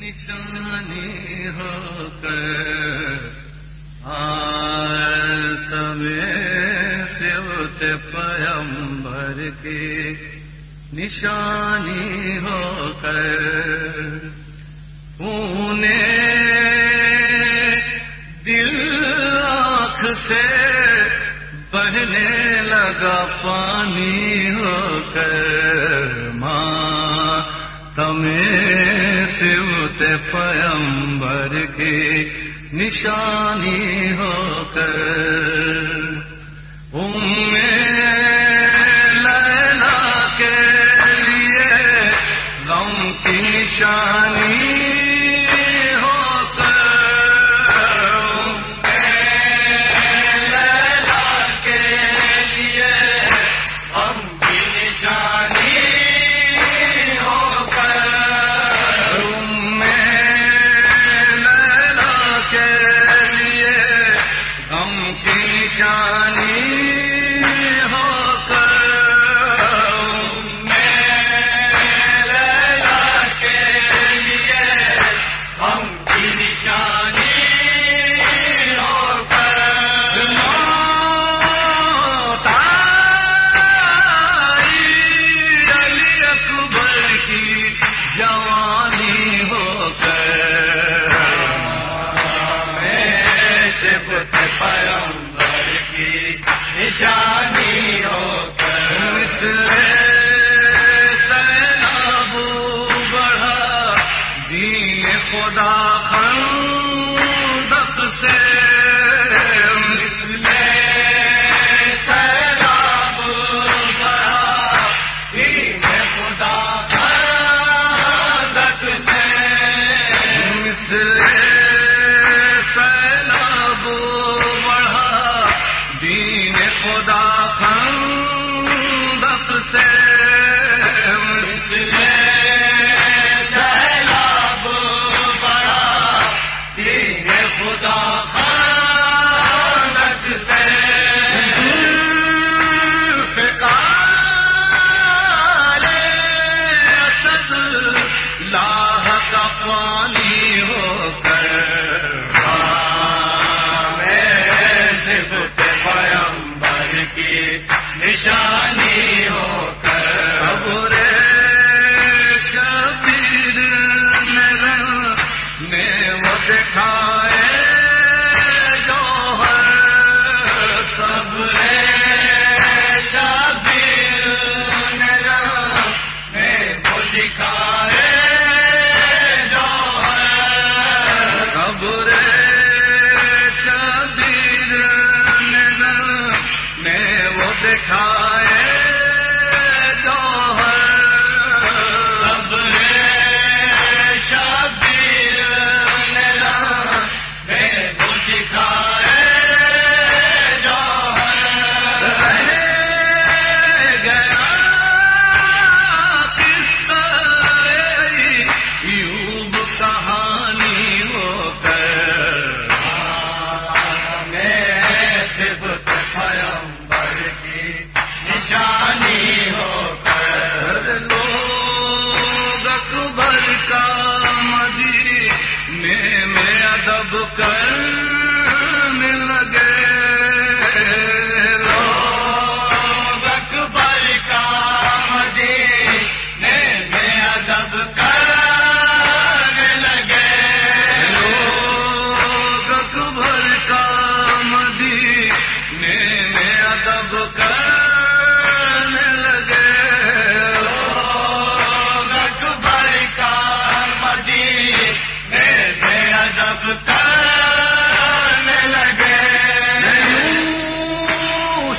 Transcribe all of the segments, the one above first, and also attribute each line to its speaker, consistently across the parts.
Speaker 1: نشانی ہو کر تمہیں سیوت پیمبر کی نشانی ہو کر پونے دل آنکھ سے بہنے لگا پانی ہو پیمبر کی نشانی ہو کر۔ لیلا کے لیے غم کی نشانی خدا
Speaker 2: نشانی ہو کر
Speaker 1: ابر شبیر میں وہ دکھائے جو ہر
Speaker 2: سب شبیر میں وہ دکھائے جو ہر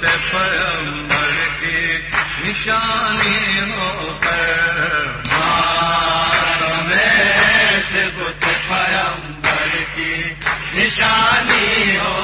Speaker 1: پہ پیمبر کے نشانی ہو کر
Speaker 2: سے بت پیمبر کی نشانی ہو